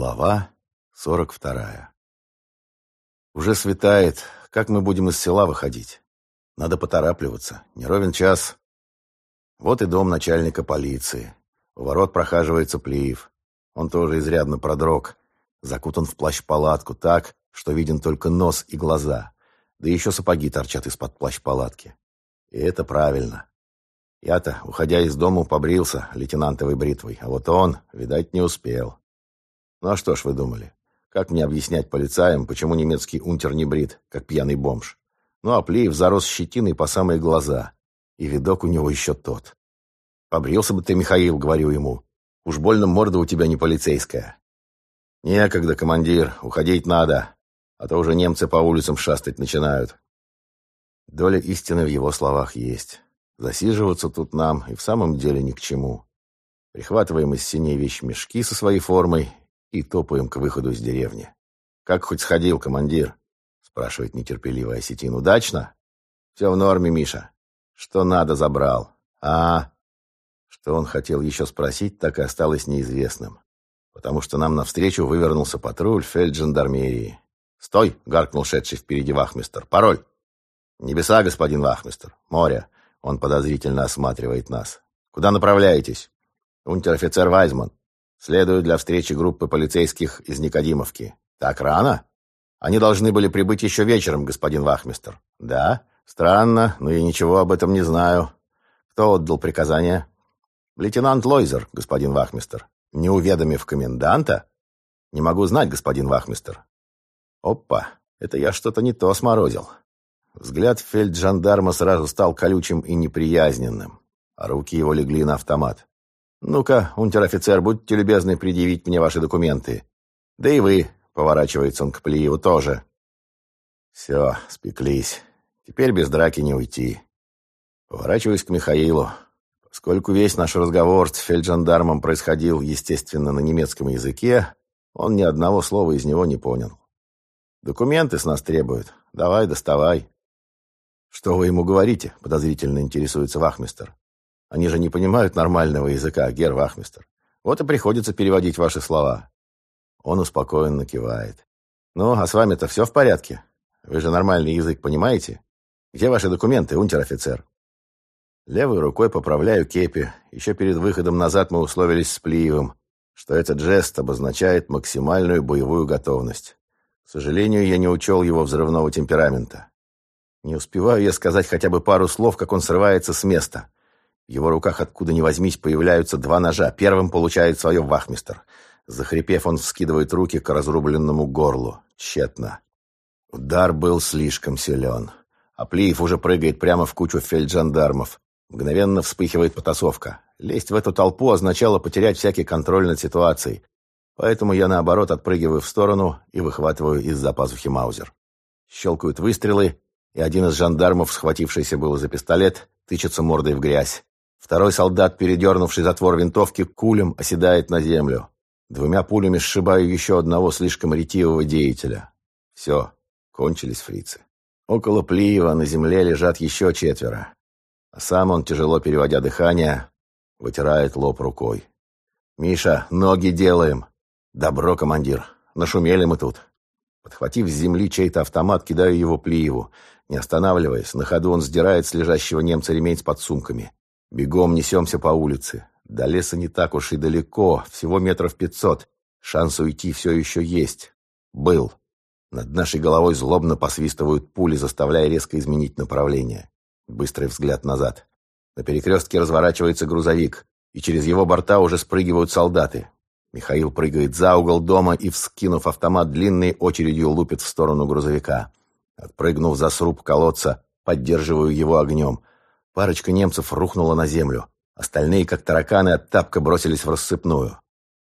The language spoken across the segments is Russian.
Глава сорок вторая. Уже светает. Как мы будем из села выходить? Надо поторапливаться. Не ровен час. Вот и дом начальника полиции. У ворот прохаживается Плиев. Он тоже изрядно продрог. Закутан в плащ-палатку так, что виден только нос и глаза. Да еще сапоги торчат из-под плащ-палатки. И это правильно. Я-то, уходя из дома, побрился лейтенантовой бритвой, а вот он, видать, не успел. Ну а что ж вы думали? Как мне объяснять полицаям, почему немецкий унтер не брит, как пьяный бомж? Ну а Плеев зарос щетиной по самые глаза. И видок у него еще тот. «Побрился бы ты, Михаил», — говорю ему. «Уж больно морда у тебя не полицейская». «Некогда, командир, уходить надо, а то уже немцы по улицам шастать начинают». Доля истины в его словах есть. Засиживаться тут нам и в самом деле ни к чему. Прихватываем из синей вещмешки со своей формой и топаем к выходу из деревни. «Как хоть сходил, командир?» — спрашивает нетерпеливый осетин. «Удачно?» «Все в норме, Миша. Что надо, забрал. А...» Что он хотел еще спросить, так и осталось неизвестным. Потому что нам навстречу вывернулся патруль фельджандармерии. «Стой!» — гаркнул шедший впереди вахмистер. «Пароль!» «Небеса, господин вахмистер. Море!» Он подозрительно осматривает нас. «Куда направляетесь?» «Унтер-офицер Вайзман. Следую для встречи группы полицейских из Никодимовки. Так рано? Они должны были прибыть еще вечером, господин Вахмистер. Да? Странно, но я ничего об этом не знаю. Кто отдал приказание? Лейтенант Лойзер, господин Вахмистер. Не уведомив коменданта? Не могу знать, господин Вахмистер. Опа, это я что-то не то сморозил. Взгляд фельджандарма сразу стал колючим и неприязненным, а руки его легли на автомат. «Ну-ка, унтер-офицер, будьте любезны предъявить мне ваши документы. Да и вы», — поворачивается он к Плиеву, — «тоже». «Все, спеклись. Теперь без драки не уйти». Поворачиваюсь к Михаилу. Поскольку весь наш разговор с фельджандармом происходил, естественно, на немецком языке, он ни одного слова из него не понял. «Документы с нас требуют. Давай, доставай». «Что вы ему говорите?» — подозрительно интересуется вахмистер. Они же не понимают нормального языка, Гер Вахмистер. Вот и приходится переводить ваши слова. Он успокоенно кивает. Ну, а с вами-то все в порядке? Вы же нормальный язык понимаете? Где ваши документы, унтер-офицер? Левой рукой поправляю кепи. Еще перед выходом назад мы условились с Плиевым, что этот жест обозначает максимальную боевую готовность. К сожалению, я не учел его взрывного темперамента. Не успеваю я сказать хотя бы пару слов, как он срывается с места — в его руках откуда ни возьмись появляются два ножа. Первым получает свое вахмистер. Захрипев, он вскидывает руки к разрубленному горлу. Тщетно. Удар был слишком силен. Аплиев уже прыгает прямо в кучу фельджандармов. Мгновенно вспыхивает потасовка. Лезть в эту толпу означало потерять всякий контроль над ситуацией. Поэтому я, наоборот, отпрыгиваю в сторону и выхватываю из-за пазухи маузер. Щелкают выстрелы, и один из жандармов, схватившийся было за пистолет, тычется мордой в грязь. Второй солдат, передернувший затвор винтовки, кулем оседает на землю. Двумя пулями сшибаю еще одного слишком ретивого деятеля. Все, кончились фрицы. Около Плиева на земле лежат еще четверо. А сам он, тяжело переводя дыхание, вытирает лоб рукой. «Миша, ноги делаем!» «Добро, командир! Нашумели мы тут!» Подхватив с земли чей-то автомат, кидаю его Плиеву. Не останавливаясь, на ходу он сдирает с лежащего немца ремень с подсумками. Бегом несемся по улице. До леса не так уж и далеко, всего метров пятьсот. Шанс уйти все еще есть. Был. Над нашей головой злобно посвистывают пули, заставляя резко изменить направление. Быстрый взгляд назад. На перекрестке разворачивается грузовик, и через его борта уже спрыгивают солдаты. Михаил прыгает за угол дома и, вскинув автомат, длинной очередью лупит в сторону грузовика. Отпрыгнув за сруб колодца, поддерживаю его огнем. Парочка немцев рухнула на землю. Остальные, как тараканы, от тапка бросились в рассыпную.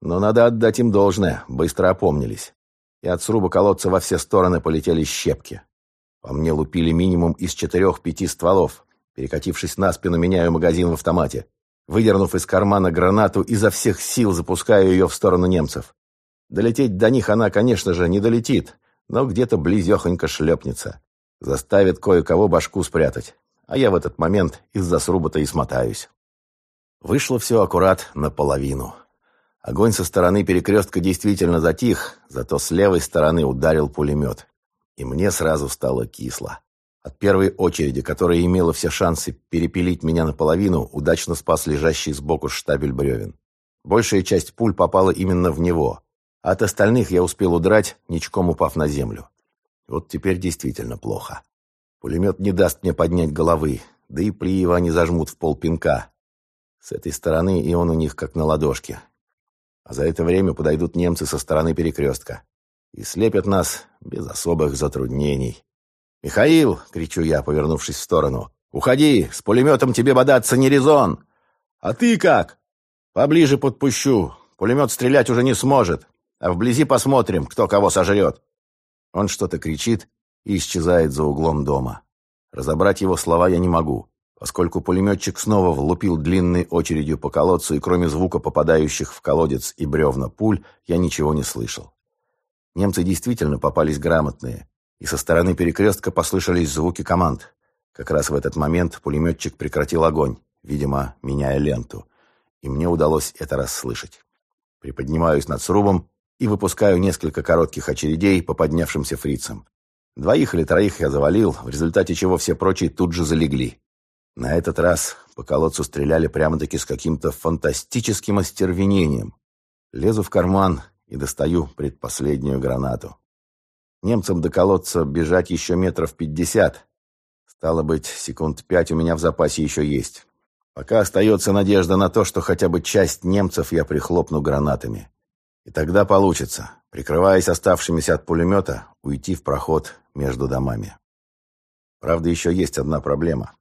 Но надо отдать им должное, быстро опомнились. И от сруба колодца во все стороны полетели щепки. По мне лупили минимум из четырех-пяти стволов. Перекатившись на спину, меняю магазин в автомате. Выдернув из кармана гранату, изо всех сил запускаю ее в сторону немцев. Долететь до них она, конечно же, не долетит, но где-то близехонько шлепнется. Заставит кое-кого башку спрятать а я в этот момент из-за сруба-то и смотаюсь. Вышло все аккурат наполовину. Огонь со стороны перекрестка действительно затих, зато с левой стороны ударил пулемет. И мне сразу стало кисло. От первой очереди, которая имела все шансы перепилить меня наполовину, удачно спас лежащий сбоку штабель бревен. Большая часть пуль попала именно в него. А от остальных я успел удрать, ничком упав на землю. Вот теперь действительно плохо. Пулемет не даст мне поднять головы, да и Плиева они зажмут в пол пинка. С этой стороны и он у них как на ладошке. А за это время подойдут немцы со стороны перекрестка и слепят нас без особых затруднений. «Михаил!» — кричу я, повернувшись в сторону. «Уходи! С пулеметом тебе бодаться не резон!» «А ты как?» «Поближе подпущу. Пулемет стрелять уже не сможет. А вблизи посмотрим, кто кого сожрет». Он что-то кричит и исчезает за углом дома. Разобрать его слова я не могу поскольку пулеметчик снова влупил длинной очередью по колодцу, и кроме звука попадающих в колодец и бревна пуль, я ничего не слышал. Немцы действительно попались грамотные, и со стороны перекрестка послышались звуки команд. Как раз в этот момент пулеметчик прекратил огонь, видимо, меняя ленту, и мне удалось это расслышать. Приподнимаюсь над срубом и выпускаю несколько коротких очередей по поднявшимся фрицам. Двоих или троих я завалил, в результате чего все прочие тут же залегли. На этот раз по колодцу стреляли прямо-таки с каким-то фантастическим остервенением. Лезу в карман и достаю предпоследнюю гранату. Немцам до колодца бежать еще метров пятьдесят. Стало быть, секунд пять у меня в запасе еще есть. Пока остается надежда на то, что хотя бы часть немцев я прихлопну гранатами. И тогда получится, прикрываясь оставшимися от пулемета, уйти в проход между домами. Правда, еще есть одна проблема.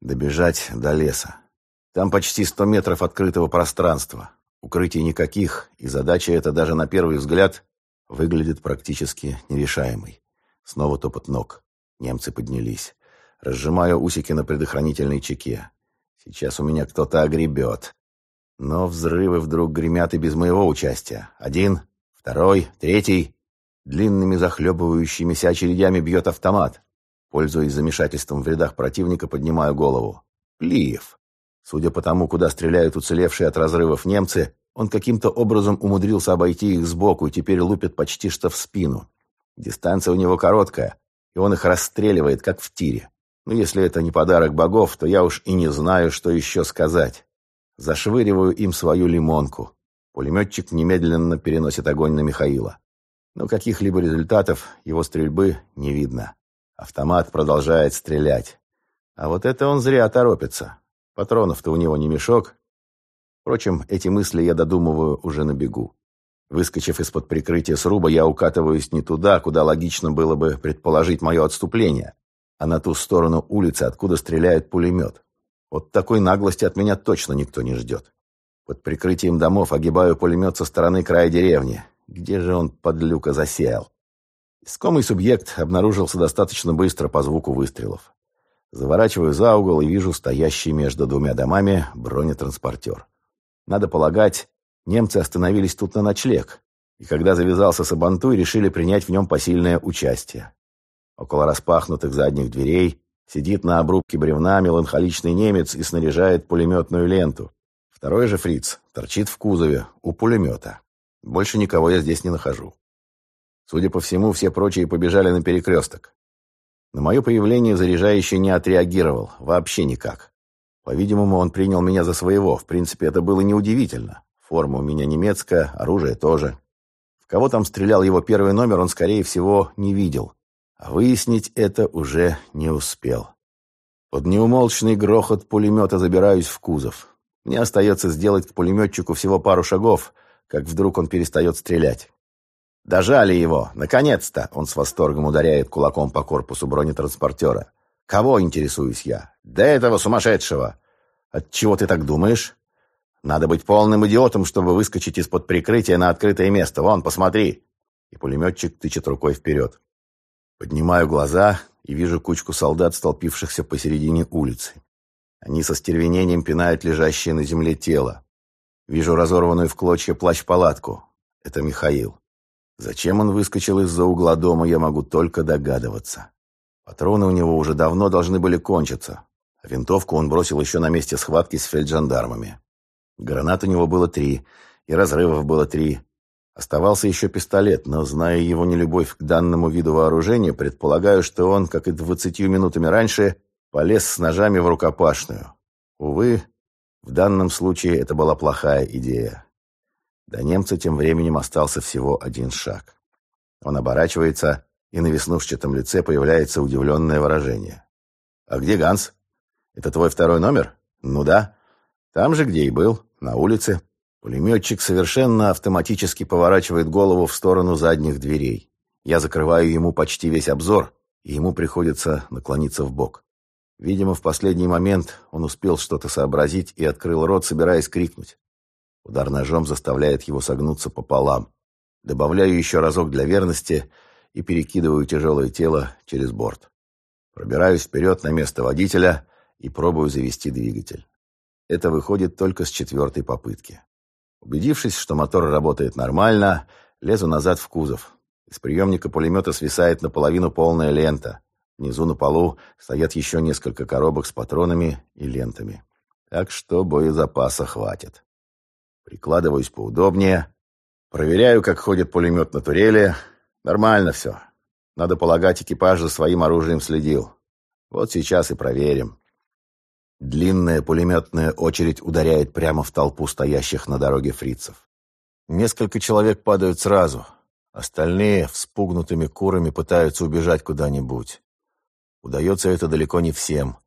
Добежать до леса. Там почти сто метров открытого пространства. Укрытий никаких, и задача эта даже на первый взгляд выглядит практически нерешаемой. Снова топот ног. Немцы поднялись. Разжимаю усики на предохранительной чеке. Сейчас у меня кто-то огребет. Но взрывы вдруг гремят и без моего участия. Один, второй, третий. Длинными захлебывающимися очередями бьет автомат. Пользуясь замешательством в рядах противника, поднимаю голову. Плиев. Судя по тому, куда стреляют уцелевшие от разрывов немцы, он каким-то образом умудрился обойти их сбоку и теперь лупит почти что в спину. Дистанция у него короткая, и он их расстреливает, как в тире. Но если это не подарок богов, то я уж и не знаю, что еще сказать. Зашвыриваю им свою лимонку. Пулеметчик немедленно переносит огонь на Михаила. Но каких-либо результатов его стрельбы не видно. Автомат продолжает стрелять. А вот это он зря торопится. Патронов-то у него не мешок. Впрочем, эти мысли я додумываю уже на бегу. Выскочив из-под прикрытия сруба, я укатываюсь не туда, куда логично было бы предположить мое отступление, а на ту сторону улицы, откуда стреляет пулемет. Вот такой наглости от меня точно никто не ждет. Под прикрытием домов огибаю пулемет со стороны края деревни. Где же он, подлюка, засел? Искомый субъект обнаружился достаточно быстро по звуку выстрелов. Заворачиваю за угол и вижу стоящий между двумя домами бронетранспортер. Надо полагать, немцы остановились тут на ночлег, и когда завязался Сабантуй, решили принять в нем посильное участие. Около распахнутых задних дверей сидит на обрубке бревна меланхоличный немец и снаряжает пулеметную ленту. Второй же фриц торчит в кузове, у пулемета. Больше никого я здесь не нахожу. Судя по всему, все прочие побежали на перекресток. На мое появление заряжающий не отреагировал, вообще никак. По-видимому, он принял меня за своего. В принципе, это было неудивительно. Форма у меня немецкая, оружие тоже. В кого там стрелял его первый номер, он, скорее всего, не видел. А выяснить это уже не успел. Под неумолчный грохот пулемета забираюсь в кузов. Мне остается сделать к пулеметчику всего пару шагов, как вдруг он перестает стрелять. Дожали его! Наконец-то!» Он с восторгом ударяет кулаком по корпусу бронетранспортера. «Кого, интересуюсь я?» «Да этого сумасшедшего!» От чего ты так думаешь?» «Надо быть полным идиотом, чтобы выскочить из-под прикрытия на открытое место. Вон, посмотри!» И пулеметчик тычет рукой вперед. Поднимаю глаза и вижу кучку солдат, столпившихся посередине улицы. Они со стервенением пинают лежащее на земле тело. Вижу разорванную в клочья плащ-палатку. Это Михаил. Зачем он выскочил из-за угла дома, я могу только догадываться. Патроны у него уже давно должны были кончиться. А винтовку он бросил еще на месте схватки с фельджандармами. Гранат у него было три. и разрывов было три. Оставался еще пистолет, но, зная его нелюбовь к данному виду вооружения, предполагаю, что он, как и двадцатью минутами раньше, полез с ножами в рукопашную. Увы, в данном случае это была плохая идея. До немца тем временем остался всего один шаг. Он оборачивается, и на веснушчатом лице появляется удивленное выражение. «А где Ганс? Это твой второй номер?» «Ну да. Там же, где и был, на улице». Пулеметчик совершенно автоматически поворачивает голову в сторону задних дверей. Я закрываю ему почти весь обзор, и ему приходится наклониться в бок. Видимо, в последний момент он успел что-то сообразить и открыл рот, собираясь крикнуть. Удар ножом заставляет его согнуться пополам. Добавляю еще разок для верности и перекидываю тяжелое тело через борт. Пробираюсь вперед на место водителя и пробую завести двигатель. Это выходит только с четвертой попытки. Убедившись, что мотор работает нормально, лезу назад в кузов. Из приемника пулемета свисает наполовину полная лента. Внизу на полу стоят еще несколько коробок с патронами и лентами. Так что боезапаса хватит. Прикладываюсь поудобнее. Проверяю, как ходит пулемет на турели. Нормально все. Надо полагать, экипаж за своим оружием следил. Вот сейчас и проверим. Длинная пулеметная очередь ударяет прямо в толпу стоящих на дороге фрицев. Несколько человек падают сразу. Остальные вспугнутыми курами пытаются убежать куда-нибудь. Удается это далеко не всем.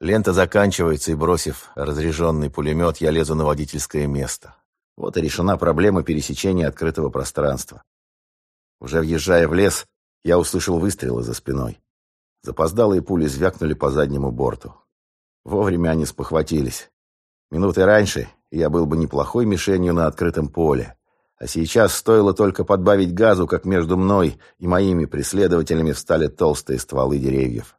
Лента заканчивается, и, бросив разряженный пулемет, я лезу на водительское место. Вот и решена проблема пересечения открытого пространства. Уже въезжая в лес, я услышал выстрелы за спиной. Запоздалые пули звякнули по заднему борту. Вовремя они спохватились. Минуты раньше я был бы неплохой мишенью на открытом поле. А сейчас стоило только подбавить газу, как между мной и моими преследователями встали толстые стволы деревьев.